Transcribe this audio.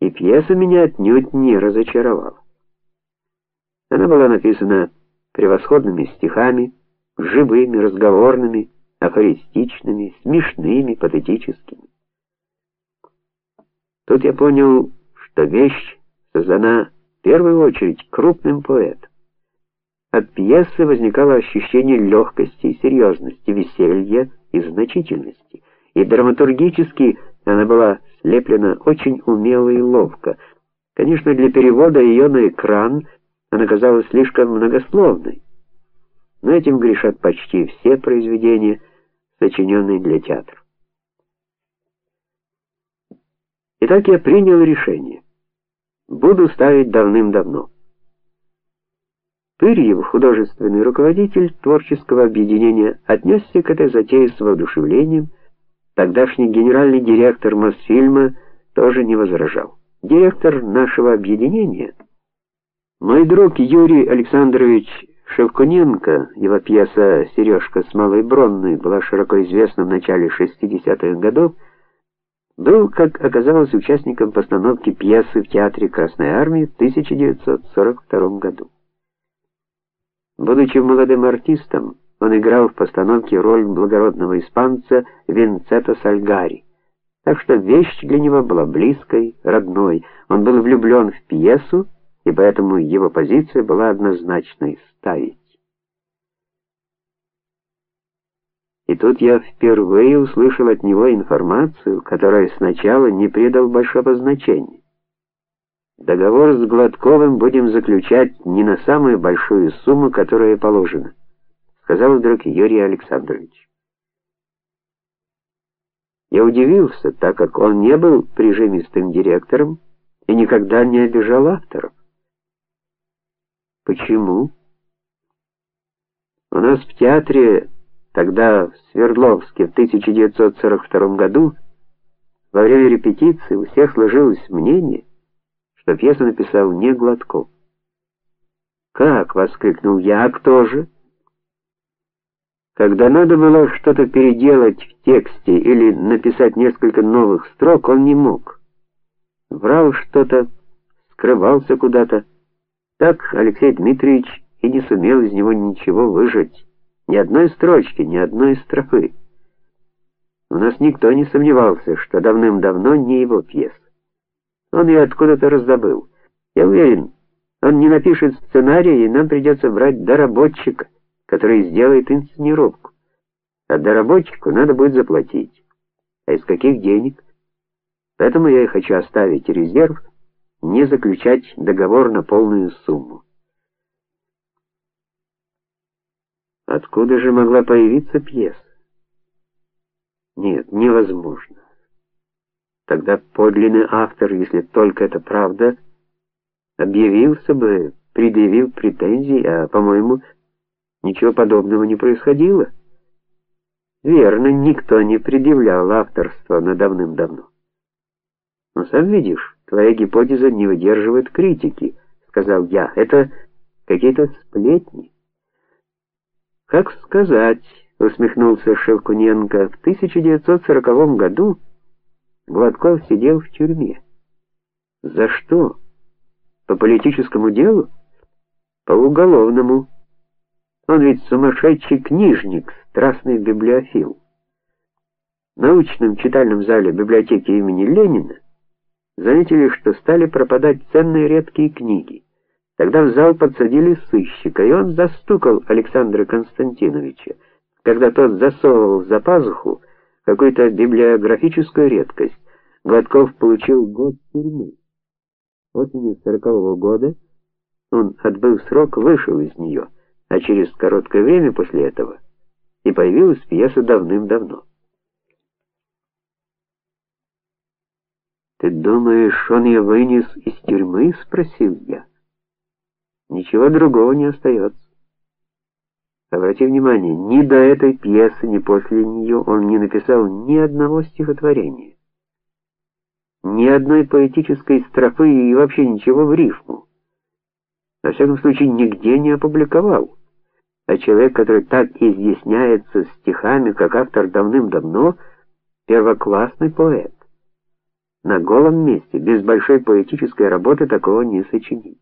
И пьеса меня отнюдь не разочаровала. Она была написана превосходными стихами, живыми, разговорными, афористичными, смешными, патетическими. Тут я понял, что вещь создана в первую очередь крупным поэтом. От пьесы возникало ощущение легкости и серьезности, веселья и значительности, и драматургически она была слеплена очень умело и ловко. Конечно, для перевода ее на экран она казалась слишком многословной. Но этим грешат почти все произведения, сочиненные для театра. Итак, я принял решение. Буду ставить давным-давно. Пырьев, художественный руководитель творческого объединения, отнесся к этой затее с воодушевлением. Тогдашний генеральный директор Мосфильма тоже не возражал. Директор нашего объединения, мой друг Юрий Александрович Шевкуненко, его пьеса Сережка с малой бронной была широко известна в начале 60-х годов, был, как оказалось, участником постановки пьесы в театре Красной армии в 1942 году. Будучи молодым артистом, он играл в постановке роль благородного испанца Винцето Сальгари. Так что вещь для него была близкой, родной. Он был влюблен в пьесу, и поэтому его позиция была однозначной ставить. И тут я впервые услышал от него информацию, которой сначала не придал большого значения. Договор с Гладковым будем заключать не на самую большую сумму, которая положена, сказал вдруг Юрий Александрович. Я удивился, так как он не был прижимистым директором и никогда не обижал авторов. Почему? У нас в театре Тогда в Свердловске в 1942 году во время репетиции у всех сложилось мнение, что пьесу написал не Гладков. "Как?" воскликнул я. "А кто же?" Когда надо было что-то переделать в тексте или написать несколько новых строк, он не мог. Врал что-то, скрывался куда-то. Так Алексей Дмитриевич и не сумел из него ничего выжать. Ни одной строчки, ни одной строфы. У нас никто не сомневался, что давным-давно не его пьеса. Он ее откуда-то раздобыл. Я уверен, он не напишет сценарий, и нам придется брать доработчика, который сделает инсценировку. А доработчику надо будет заплатить. А из каких денег? Поэтому я и хочу оставить резерв, не заключать договор на полную сумму. Откуда же могла появиться пьеса? Нет, невозможно. Тогда подлинный автор, если только это правда, объявился бы, предъявил претензии, а, по-моему, ничего подобного не происходило. Верно, никто не предъявлял авторство на давным-давно. Но сам видишь, твоя гипотеза не выдерживает критики, сказал я. Это какие-то сплетни. Как сказать, усмехнулся Шевкуненко. В 1940 году Гладков сидел в тюрьме. За что? По политическому делу? По уголовному. Он ведь сумасшедший книжник, страстный библиофил. В научном читальном зале библиотеки имени Ленина заметили, что стали пропадать ценные редкие книги. Тогда в зал подсадили сыщика, и он застукал Александра Константиновича, когда тот засовывал за пазуху какую-то библиографическую редкость. Гладков получил год тюрьмы. Осенью сорокового года он, отбыв срок, вышел из нее, а через короткое время после этого и появилась пьеса давным-давно. Ты думаешь, он ее вынес из тюрьмы, спросил я. Ничего другого не остается. Обрати внимание, ни до этой пьесы, ни после нее он не написал ни одного стихотворения. Ни одной поэтической строфы и вообще ничего в рифму. Во всяком случае, нигде не опубликовал. А человек, который так изъясняется стихами, как автор давным-давно, первоклассный поэт. На голом месте, без большой поэтической работы такого не сочинить.